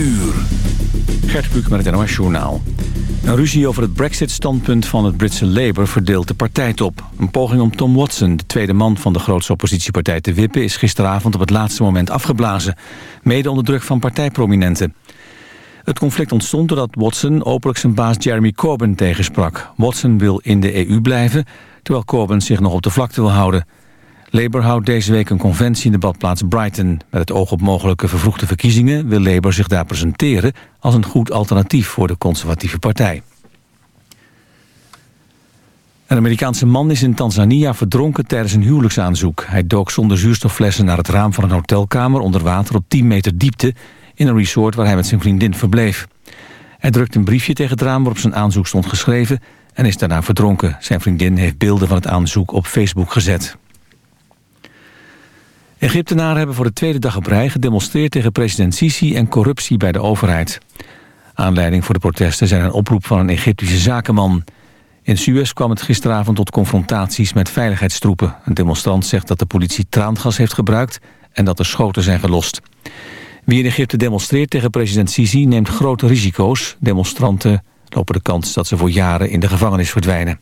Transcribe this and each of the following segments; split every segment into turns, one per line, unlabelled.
uur. Gert Kluk met het NOS Journaal. Een ruzie over het brexit-standpunt van het Britse Labour verdeelt de partijtop. Een poging om Tom Watson, de tweede man van de grootste oppositiepartij, te wippen... is gisteravond op het laatste moment afgeblazen. Mede onder druk van partijprominenten. Het conflict ontstond doordat Watson openlijk zijn baas Jeremy Corbyn tegensprak. Watson wil in de EU blijven, terwijl Corbyn zich nog op de vlakte wil houden... Labour houdt deze week een conventie in de badplaats Brighton. Met het oog op mogelijke vervroegde verkiezingen wil Labour zich daar presenteren als een goed alternatief voor de conservatieve partij. Een Amerikaanse man is in Tanzania verdronken tijdens een huwelijksaanzoek. Hij dook zonder zuurstofflessen naar het raam van een hotelkamer onder water op 10 meter diepte in een resort waar hij met zijn vriendin verbleef. Hij drukte een briefje tegen het raam waarop zijn aanzoek stond geschreven en is daarna verdronken. Zijn vriendin heeft beelden van het aanzoek op Facebook gezet. Egyptenaren hebben voor de tweede dag op rij gedemonstreerd tegen president Sisi en corruptie bij de overheid. Aanleiding voor de protesten zijn een oproep van een Egyptische zakenman. In Suez kwam het gisteravond tot confrontaties met veiligheidstroepen. Een demonstrant zegt dat de politie traangas heeft gebruikt en dat er schoten zijn gelost. Wie in Egypte demonstreert tegen president Sisi neemt grote risico's. Demonstranten lopen de kans dat ze voor jaren in de gevangenis verdwijnen.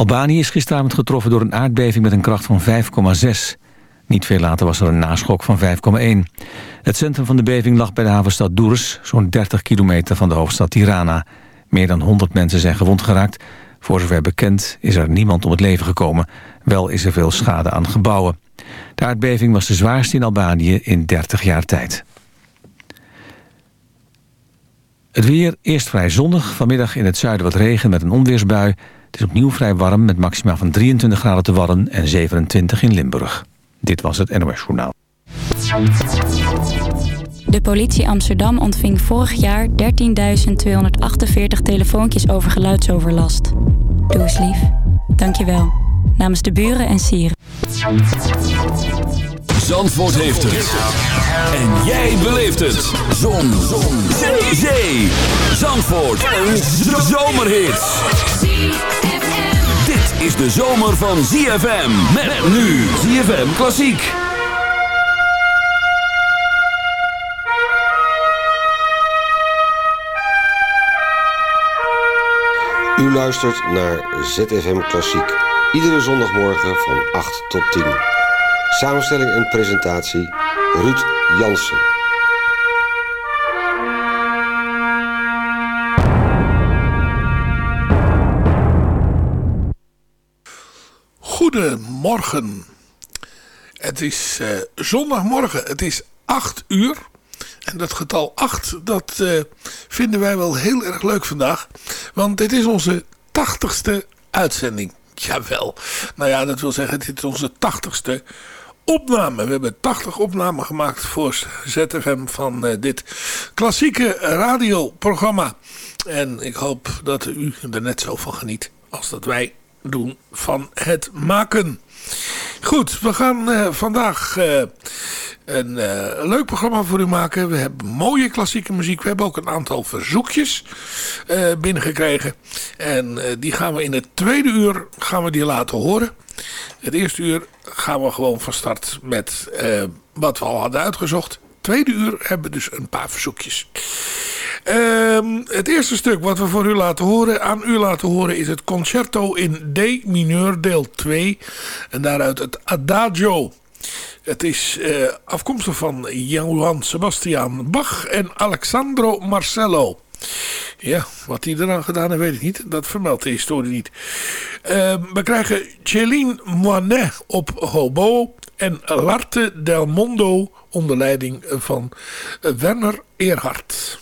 Albanië is gisteravond getroffen door een aardbeving met een kracht van 5,6. Niet veel later was er een naschok van 5,1. Het centrum van de beving lag bij de havenstad Doers, zo'n 30 kilometer van de hoofdstad Tirana. Meer dan 100 mensen zijn gewond geraakt. Voor zover bekend is er niemand om het leven gekomen. Wel is er veel schade aan gebouwen. De aardbeving was de zwaarste in Albanië in 30 jaar tijd. Het weer eerst vrij zonnig, vanmiddag in het zuiden wat regen met een onweersbui... Is opnieuw vrij warm met maximaal van 23 graden te Wadden en 27 in Limburg. Dit was het NOS Journaal.
De politie Amsterdam ontving vorig jaar 13.248 telefoontjes over geluidsoverlast. Doe eens lief. Dank je wel. Namens de buren en sieren.
Zandvoort heeft het. En jij beleeft het. Zon. Zon. Zee. Zee. Zandvoort. Een zomerhit is de zomer van ZFM. Met nu ZFM Klassiek.
U luistert naar ZFM Klassiek. Iedere zondagmorgen van 8 tot 10. Samenstelling en presentatie Ruud Jansen.
Goedemorgen. Het is uh, zondagmorgen. Het is 8 uur. En dat getal 8, dat uh, vinden wij wel heel erg leuk vandaag. Want dit is onze 80ste uitzending. Jawel. Nou ja, dat wil zeggen, dit is onze 80ste opname. We hebben 80 opnamen gemaakt voor ZFM van uh, dit klassieke radioprogramma. En ik hoop dat u er net zo van geniet als dat wij doen van het maken. Goed, we gaan uh, vandaag uh, een uh, leuk programma voor u maken. We hebben mooie klassieke muziek. We hebben ook een aantal verzoekjes binnengekregen. En die gaan we in het tweede uur gaan we die laten horen. Het eerste uur gaan we gewoon van start met wat we al hadden uitgezocht. Tweede uur hebben we dus een paar verzoekjes. Ehm, het eerste stuk wat we voor u laten horen, aan u laten horen is het concerto in D mineur deel 2. En daaruit het Adagio. Het is uh, afkomstig van Johann Sebastian Bach en Alexandro Marcello. Ja, wat hij eraan gedaan heeft, weet ik niet. Dat vermeldt de historie niet. Uh, we krijgen Céline Moinet op hobo en L'Arte del Mondo onder leiding van Werner Eerhard.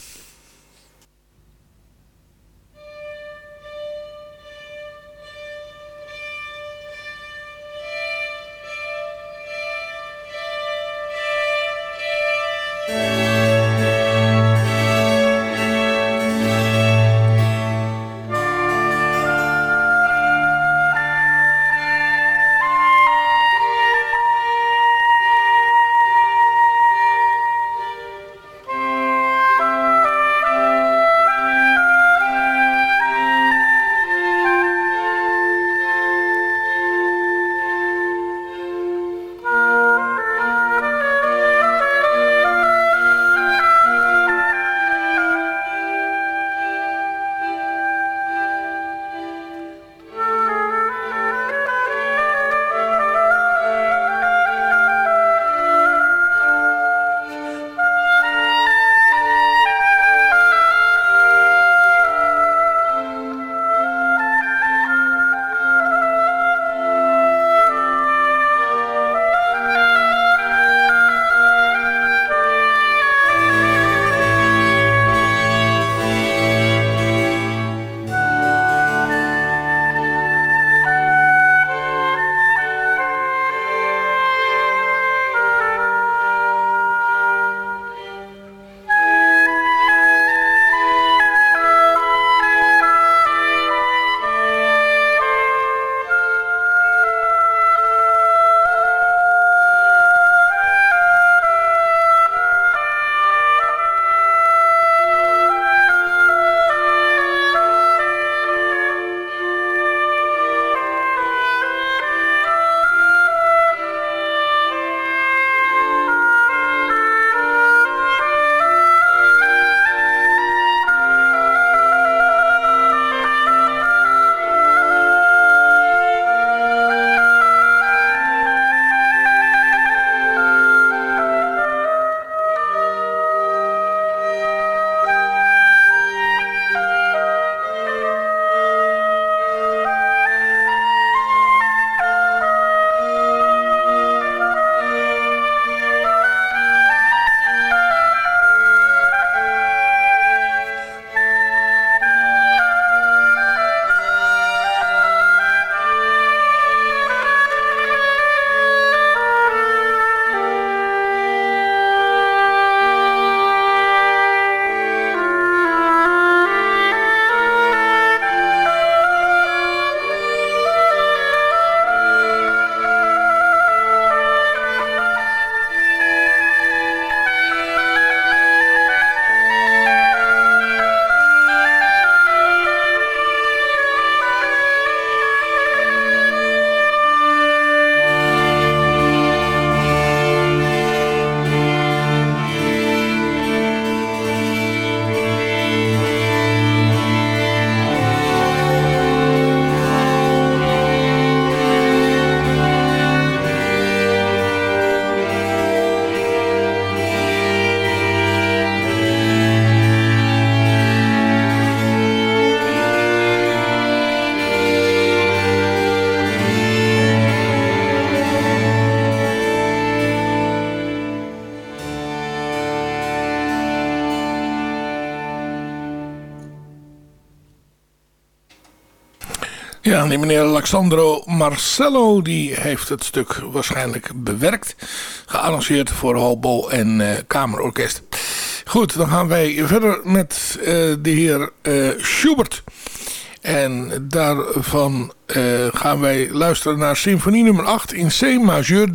Meneer Alexandro Marcello die heeft het stuk waarschijnlijk bewerkt. Gearrangeerd voor hobo en uh, kamerorkest. Goed, dan gaan wij verder met uh, de heer uh, Schubert. En daarvan gaan wij luisteren naar symfonie nummer 8 in C majeur D944.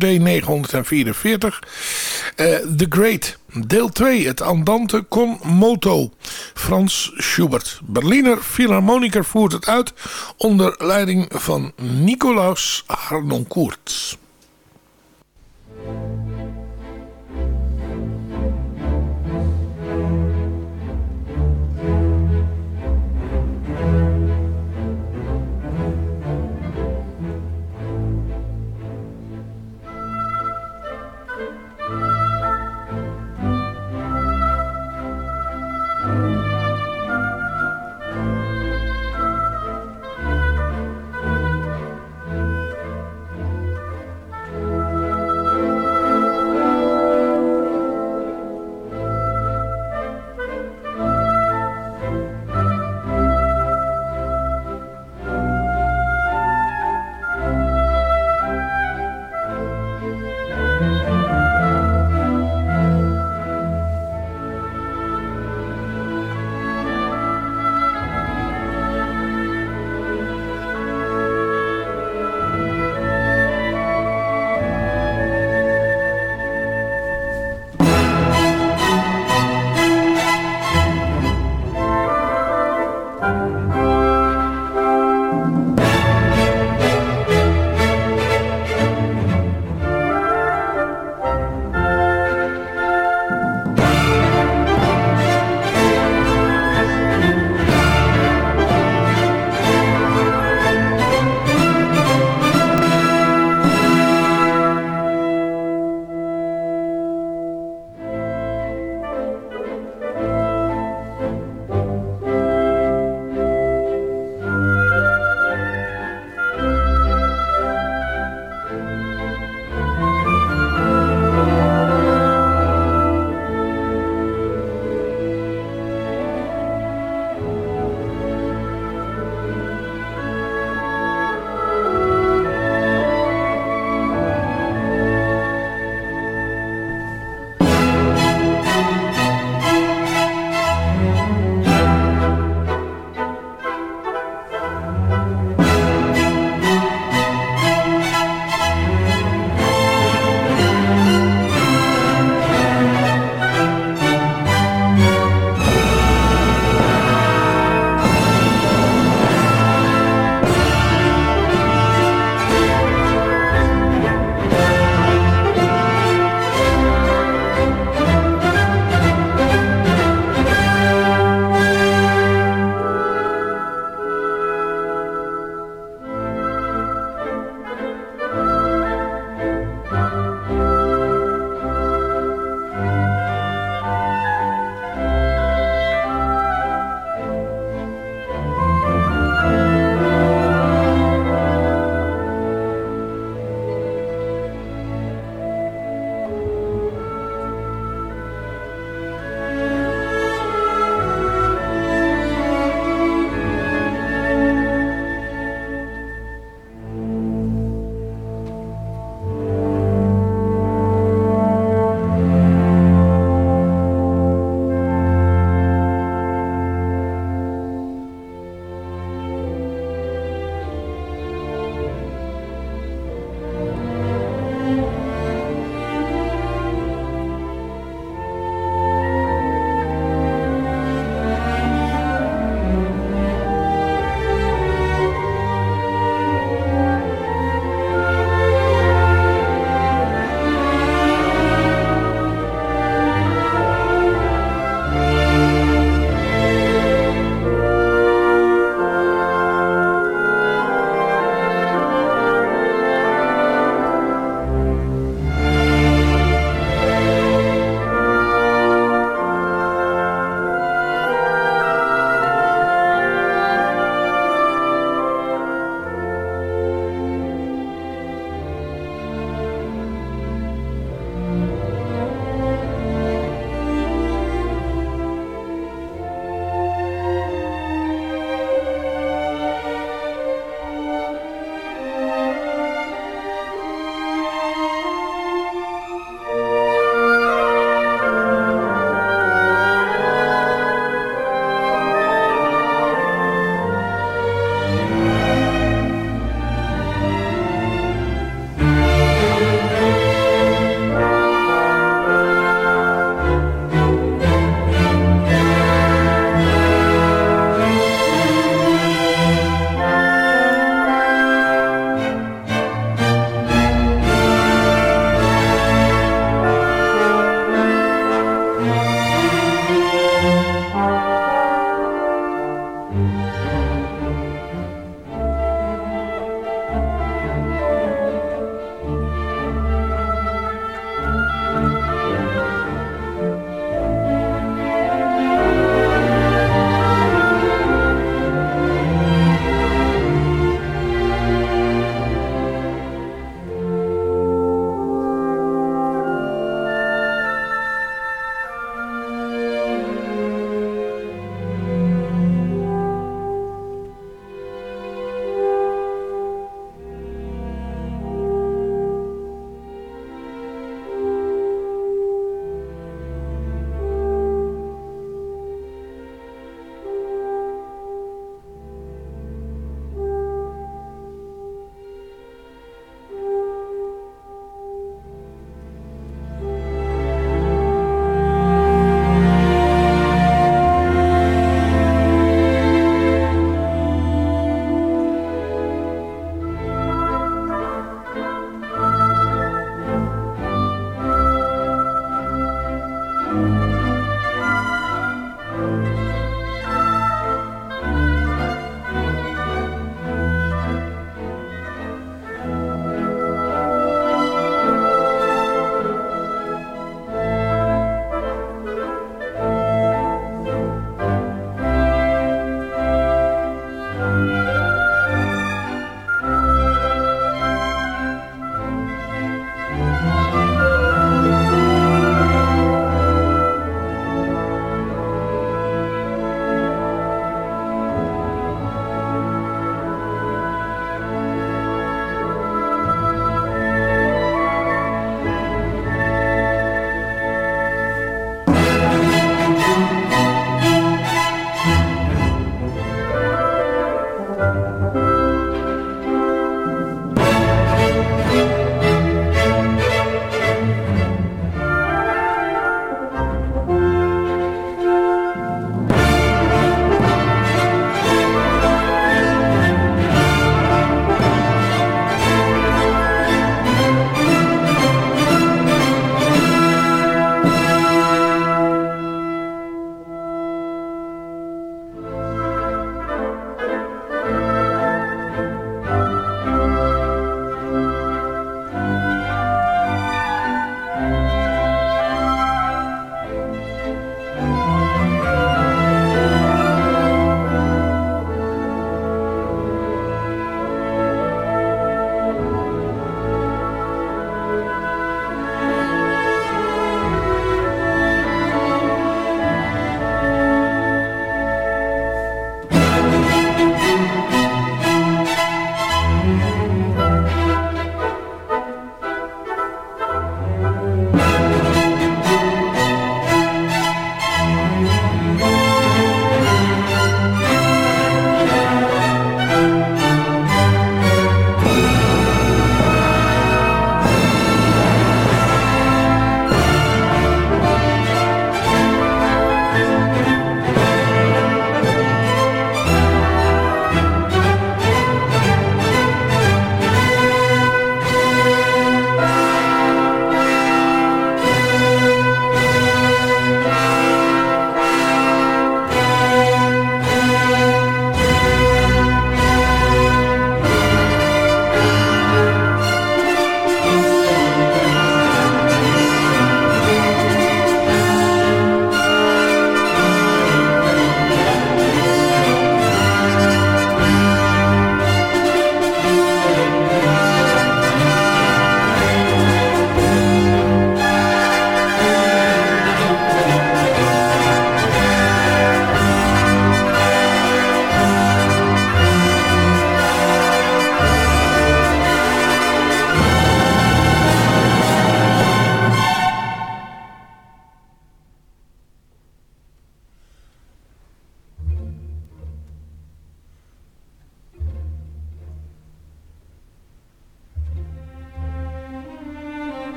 Uh, The Great, deel 2, het Andante con moto. Frans Schubert. Berliner Philharmoniker voert het uit onder leiding van Nicolaus Harnoncourt.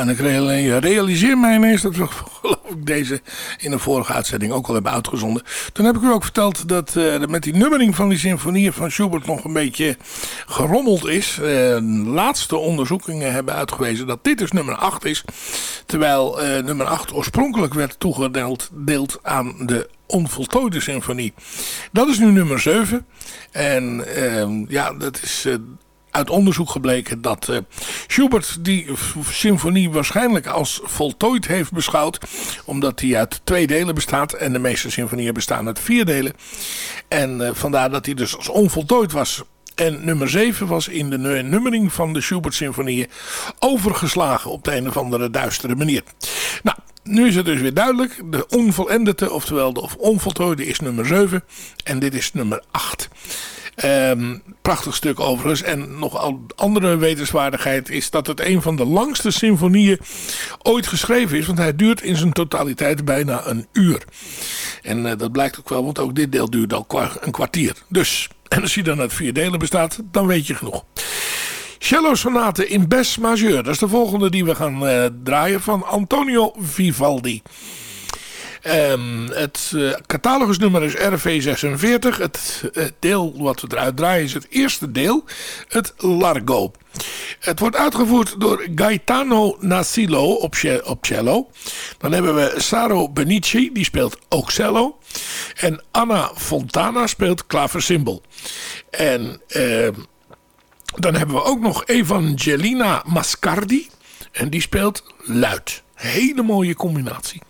En ik realiseer mij ineens dat we geloof ik deze in de vorige uitzending ook al hebben uitgezonden. Toen heb ik u ook verteld dat uh, met die nummering van die symfonieën van Schubert nog een beetje gerommeld is. Uh, laatste onderzoekingen hebben uitgewezen dat dit dus nummer 8 is. Terwijl uh, nummer 8 oorspronkelijk werd toegedeeld aan de onvoltooide symfonie. Dat is nu nummer 7. En ehm, ja, dat is uit onderzoek gebleken dat uh, Schubert die symfonie waarschijnlijk als voltooid heeft beschouwd. Omdat die uit twee delen bestaat en de meeste symfonieën bestaan uit vier delen. En uh, vandaar dat hij dus als onvoltooid was. En nummer 7 was in de nummering van de Schubert-symfonieën overgeslagen op de een of andere duistere manier. Nou, nu is het dus weer duidelijk. De onvolendete, oftewel de onvoltooide, is nummer 7. En dit is nummer 8. Um, prachtig stuk overigens. En nog andere wetenswaardigheid is dat het een van de langste symfonieën ooit geschreven is. Want hij duurt in zijn totaliteit bijna een uur. En uh, dat blijkt ook wel, want ook dit deel duurt al een kwartier. Dus, en als hij dan uit vier delen bestaat, dan weet je genoeg. Cello Sonate in Bes Majeur. Dat is de volgende die we gaan uh, draaien van Antonio Vivaldi. Um, het uh, catalogusnummer is RV46. Het, het, deel wat we eruit draaien is het eerste deel, het Largo. Het wordt uitgevoerd door Gaetano Nasilo op, cello. Dan hebben we Saro Benici, die speelt ook cello. En Anna Fontana speelt klaversymbol. En uh, dan hebben we ook nog Evangelina Mascardi. En die speelt luid. Hele mooie combinatie.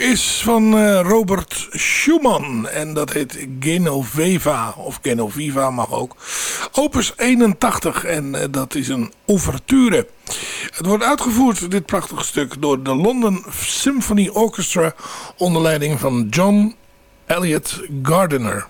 Is van uh, Robert Schumann. En dat heet Genoveva. Of Genoviva mag ook. Opus 81. En uh, dat is een ouverture. Het wordt uitgevoerd, dit prachtige stuk, door de London Symphony Orchestra onder leiding van John Elliott Gardiner.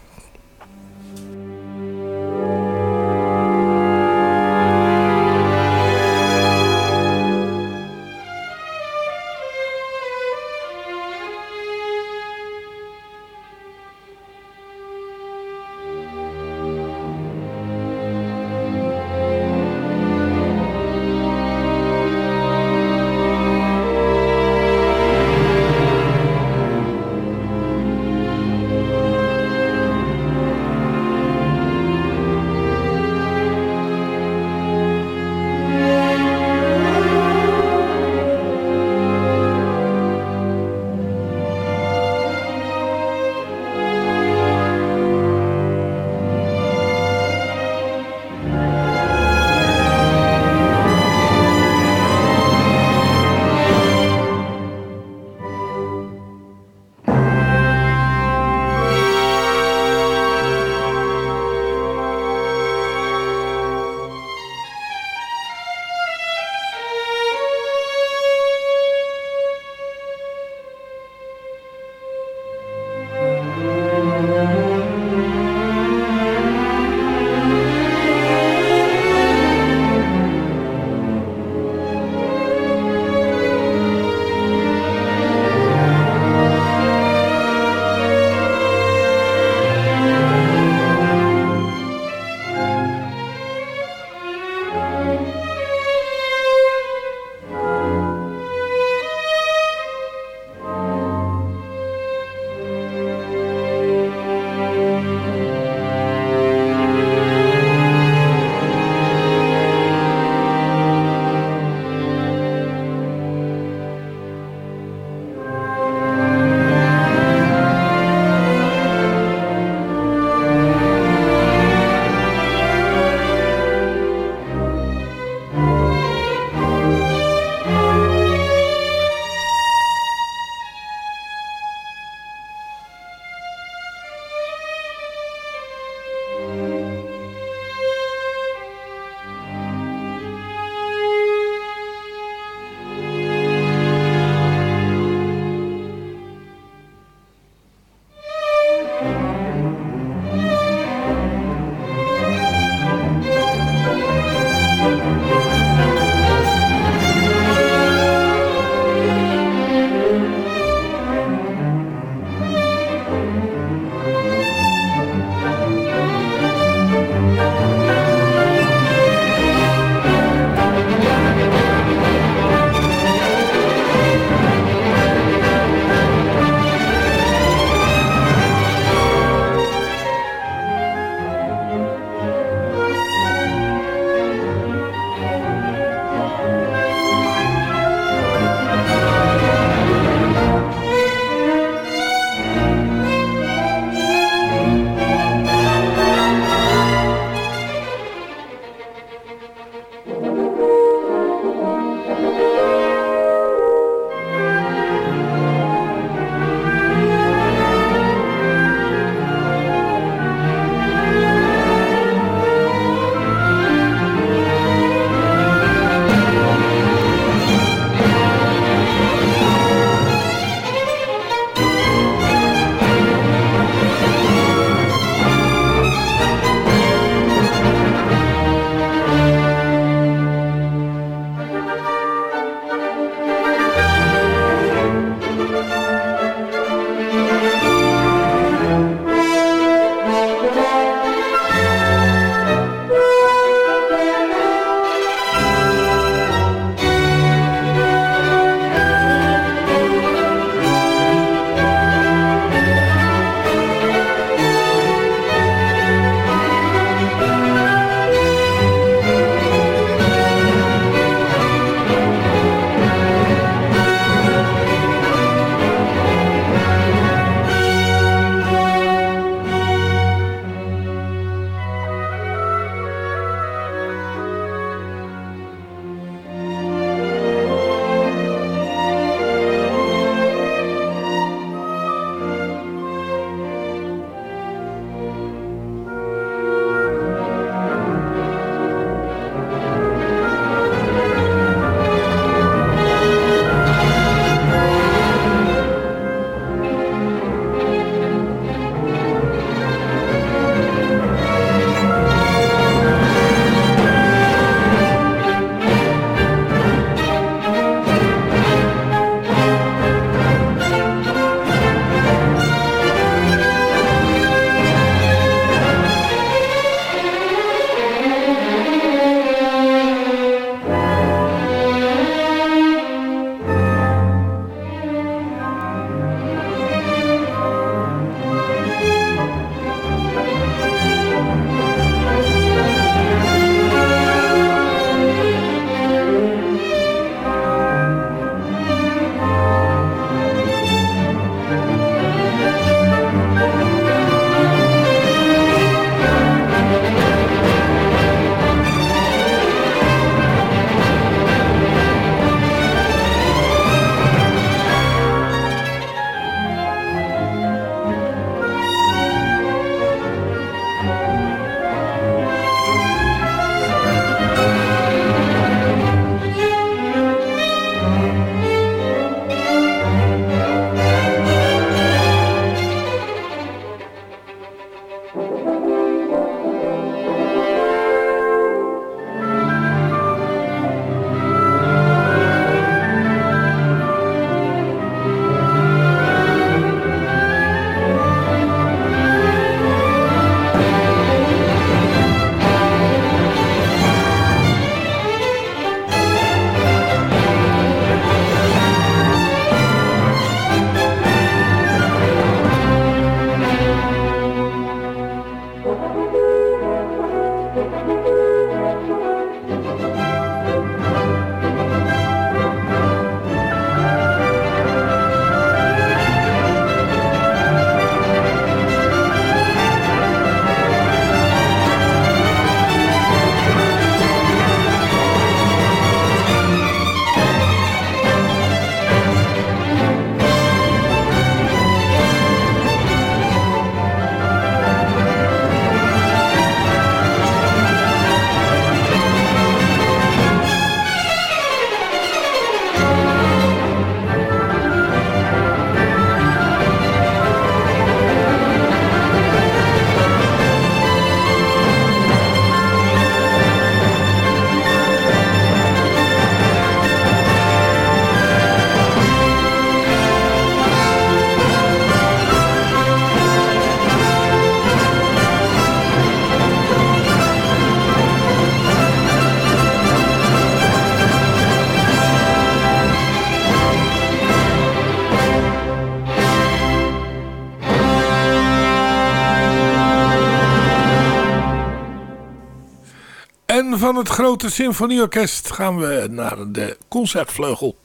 Van het grote symfonieorkest gaan we naar de concertvleugel.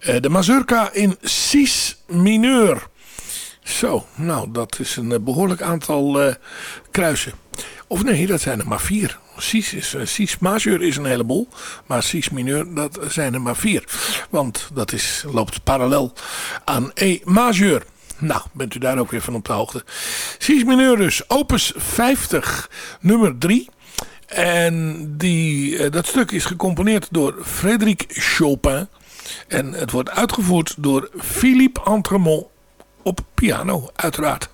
Uh, de mazurka in Cis mineur. Zo, nou dat is een eh, behoorlijk aantal uh, kruisen. Of nee, dat zijn er maar vier. Cis, is, cis majeur is een heleboel. Maar Cis mineur, dat zijn er maar vier. Want dat is, loopt parallel aan E majeur. Nou, bent u daar ook weer van op de hoogte. Cis mineur dus, opus 50, nummer 3. En die, uh, dat stuk is gecomponeerd door Frédéric Chopin. En het wordt uitgevoerd door Philippe Entremont op piano, uiteraard.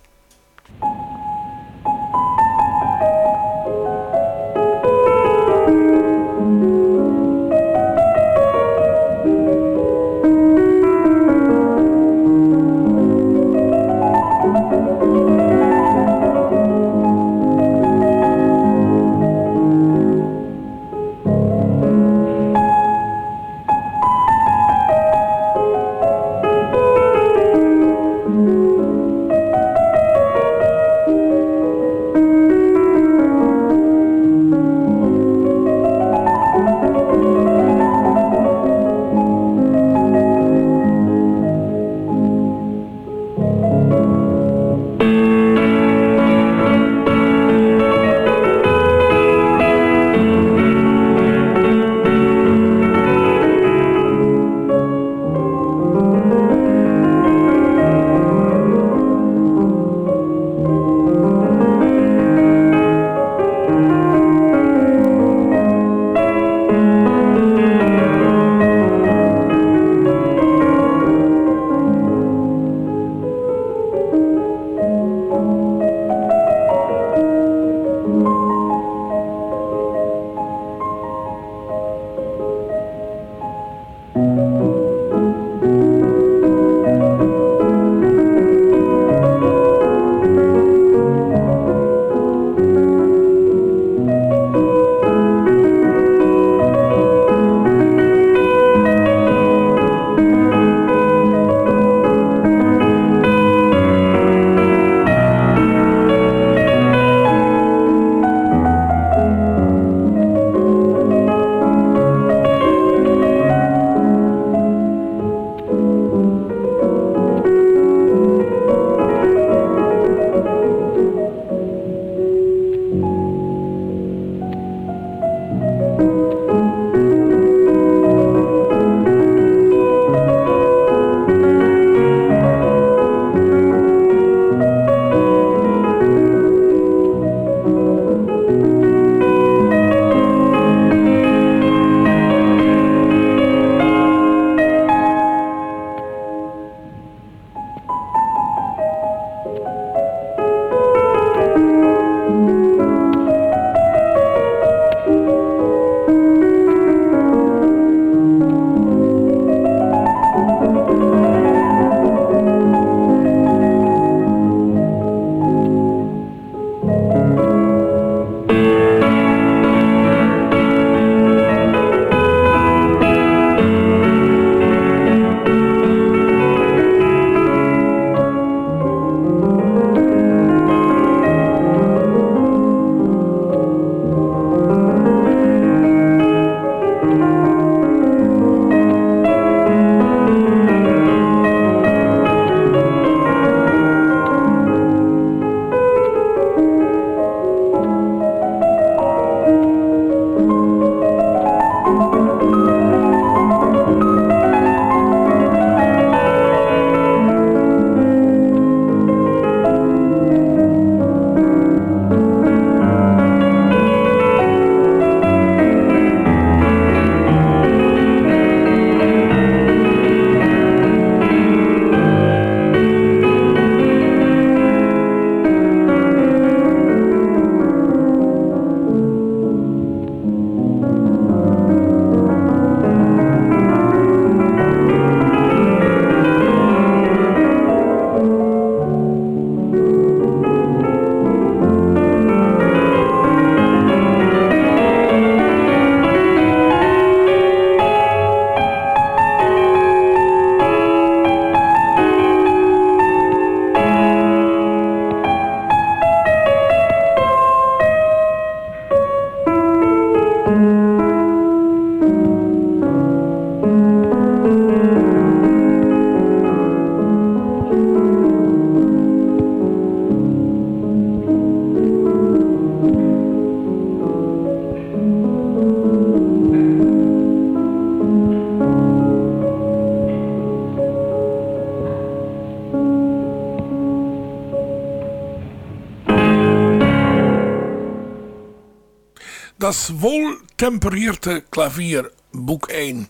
Das Wohltemperierte Klavier, boek 1.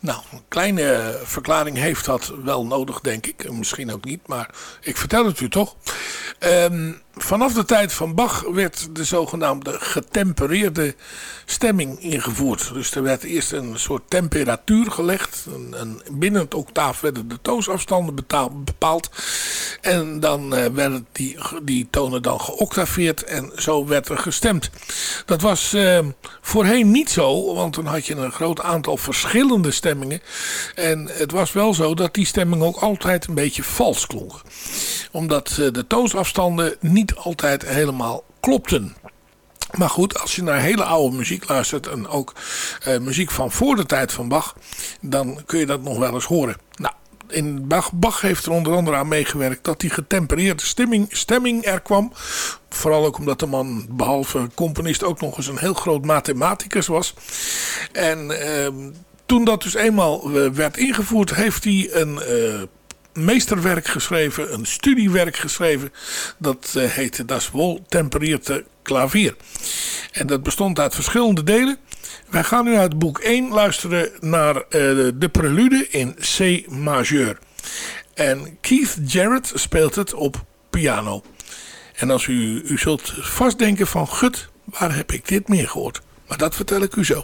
Nou, een kleine verklaring heeft dat wel nodig, denk ik. Misschien ook niet, maar ik vertel het u toch. Um, vanaf de tijd van Bach werd de zogenaamde getempereerde stemming ingevoerd. Dus er werd eerst een soort temperatuur gelegd. Een, binnen het octaaf werden de toonsafstanden bepaald. En dan uh, werden die, die tonen dan geoctaveerd en zo werd er gestemd. Dat was uh, voorheen niet zo, want dan had je een groot aantal verschillende stemmingen. En het was wel zo dat die stemming ook altijd een beetje vals klonk. Omdat uh, de toonsafstanden niet altijd helemaal klopten. Maar goed, als je naar hele oude muziek luistert en ook eh, muziek van voor de tijd van Bach, dan kun je dat nog wel eens horen. Nou, in Bach, heeft er onder andere aan meegewerkt dat die getempereerde stemming, stemming er kwam. Vooral ook omdat de man, behalve componist, ook nog eens een heel groot mathematicus was. En ehm, toen dat dus eenmaal eh, werd ingevoerd, heeft hij een... Uh, meesterwerk geschreven, een studiewerk geschreven. Dat heette Das Wohltemperierte Klavier. En dat bestond uit verschillende delen. Wij gaan nu uit boek 1 luisteren naar uh, de prelude in C majeur. En Keith Jarrett speelt het op piano. En als u, u zult vastdenken van gut, waar heb ik dit meer gehoord? Maar dat vertel ik u zo.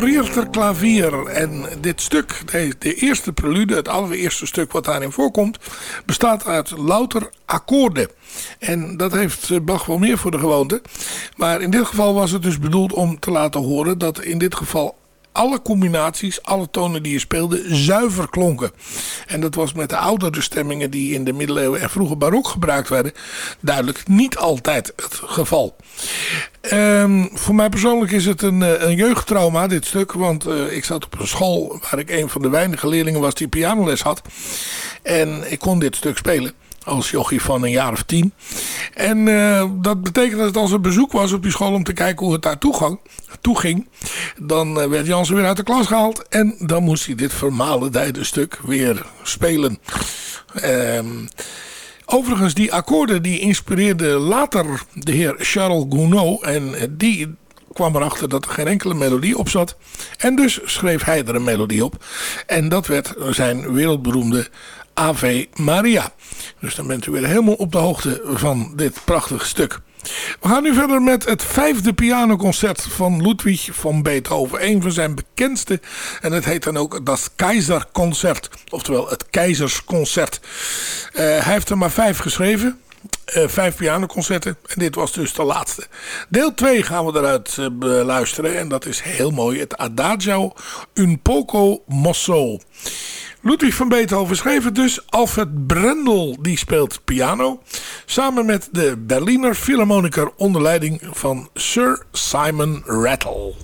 Temperierter klavier. En dit stuk, de, de, eerste prelude, het allereerste stuk wat daarin voorkomt, bestaat uit louter akkoorden. En dat heeft Bach wel meer voor de gewoonte. Maar in dit geval was het dus bedoeld om te laten horen dat in dit geval alle combinaties, alle tonen die je speelde, zuiver klonken. En dat was met de oudere stemmingen die in de middeleeuwen en vroege barok gebruikt werden, duidelijk niet altijd het geval. Um, voor mij persoonlijk is het een, eh, een jeugdtrauma, dit stuk. Want uh, ik zat op een school waar ik een van de weinige leerlingen was die pianoles had. En ik kon dit stuk spelen als jochie van een jaar of tien. En uh, dat betekende dat als er bezoek was op die school om te kijken hoe het daar toegang, toe ging. Dan uh, werd Jansen weer uit de klas gehaald. En dan moest hij dit vermalendijde stuk weer spelen. Um, Overigens, die akkoorden die inspireerden later de heer Charles Gounod. En die kwam erachter dat er geen enkele melodie op zat. En dus schreef hij er een melodie op. En dat werd zijn wereldberoemde Ave Maria. Dus dan bent u weer helemaal op de hoogte van dit prachtige stuk. We gaan nu verder met het vijfde pianoconcert van Ludwig van Beethoven. Een van zijn bekendste. En het heet dan ook Das Keizerconcert. Oftewel het Keizersconcert. Uh, hij heeft er maar vijf geschreven. Uh, vijf pianoconcerten. En dit was dus de laatste. Deel 2 gaan we eruit uh, beluisteren. En dat is heel mooi. Het Adagio un poco mosso. Ludwig van Beethoven schreef het dus. Alfred Brendel die speelt piano. Samen met de Berliner Philharmoniker onder leiding van Sir Simon Rattle.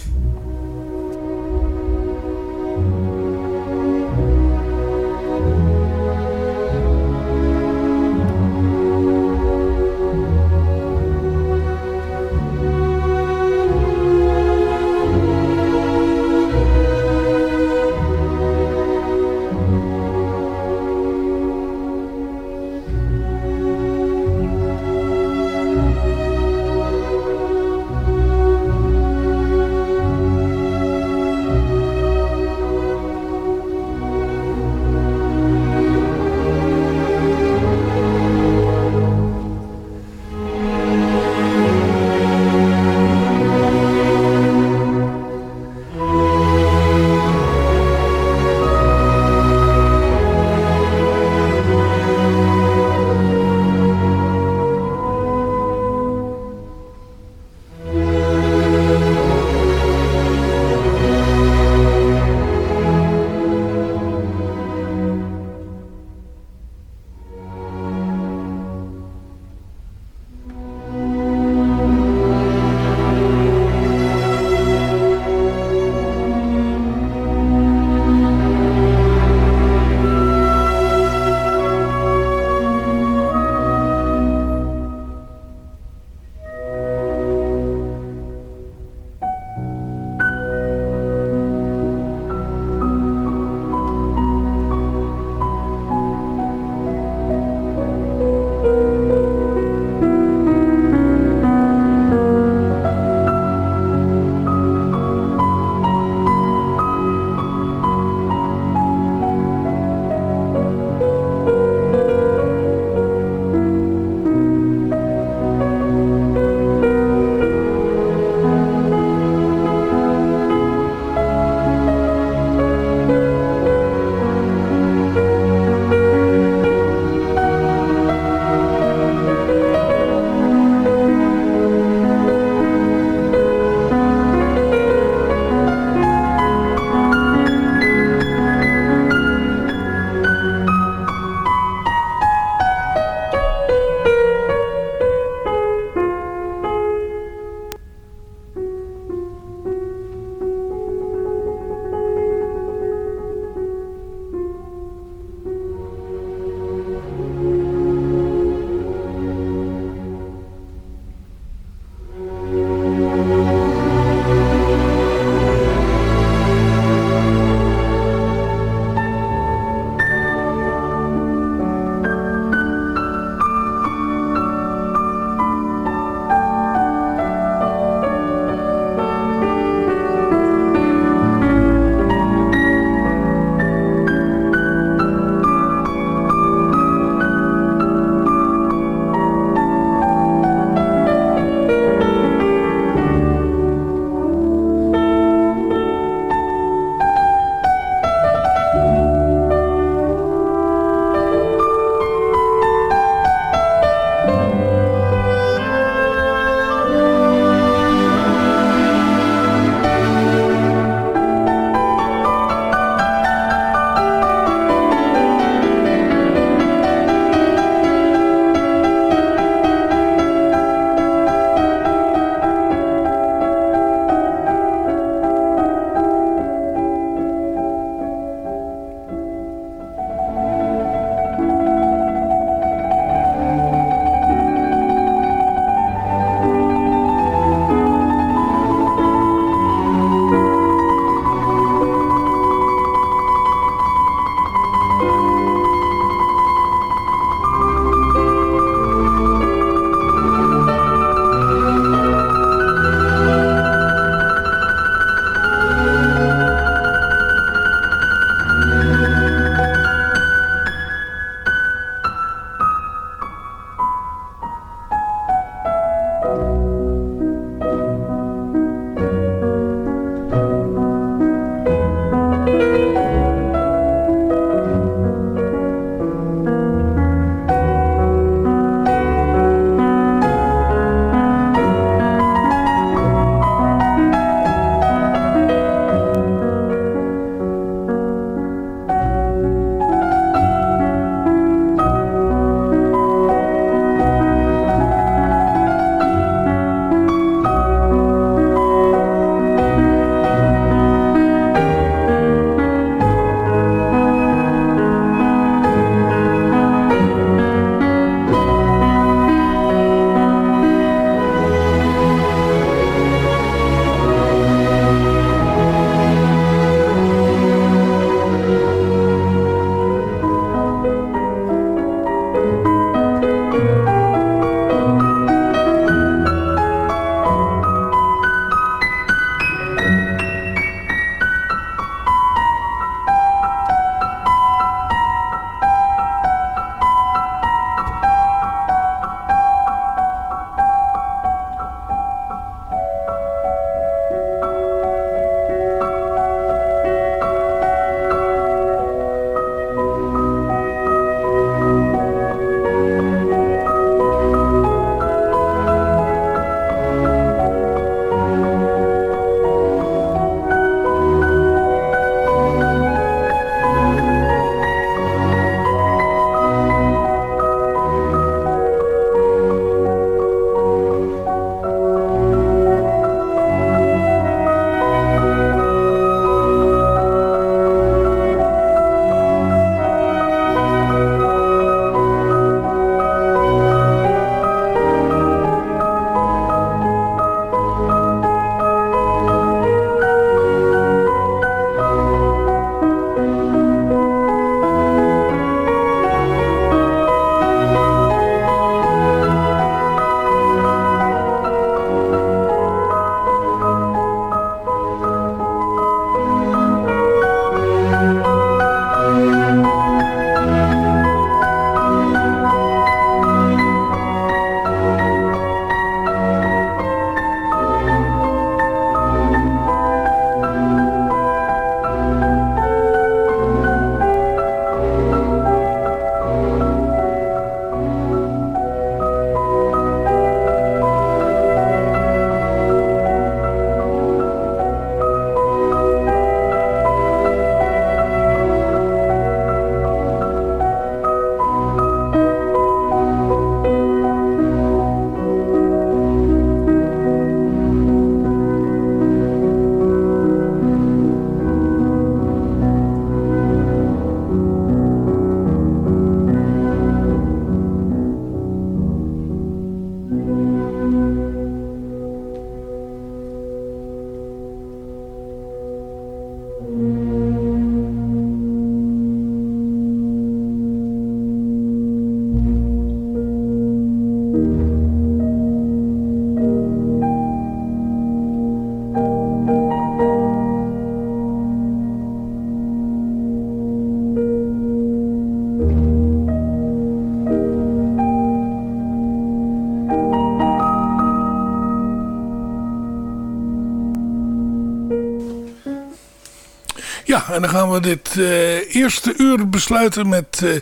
En dan gaan we dit uh, eerste uur besluiten met uh,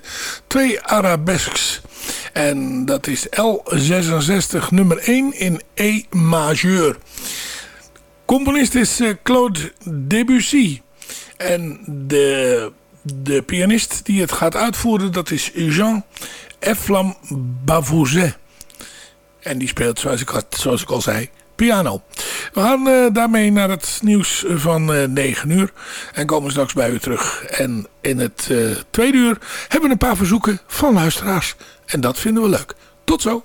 twee arabesques. En dat is L66 nummer 1 in E majeur. Componist is uh, Claude Debussy. En de, de pianist die het gaat uitvoeren, dat is Jean Eflam Bavouzet. En die speelt, zoals ik, zoals ik al zei, piano. We gaan uh, daarmee naar het nieuws van uh, 9 uur. En komen straks bij u terug. En in het uh, tweede uur hebben we een paar verzoeken van luisteraars. En dat vinden we leuk. Tot zo.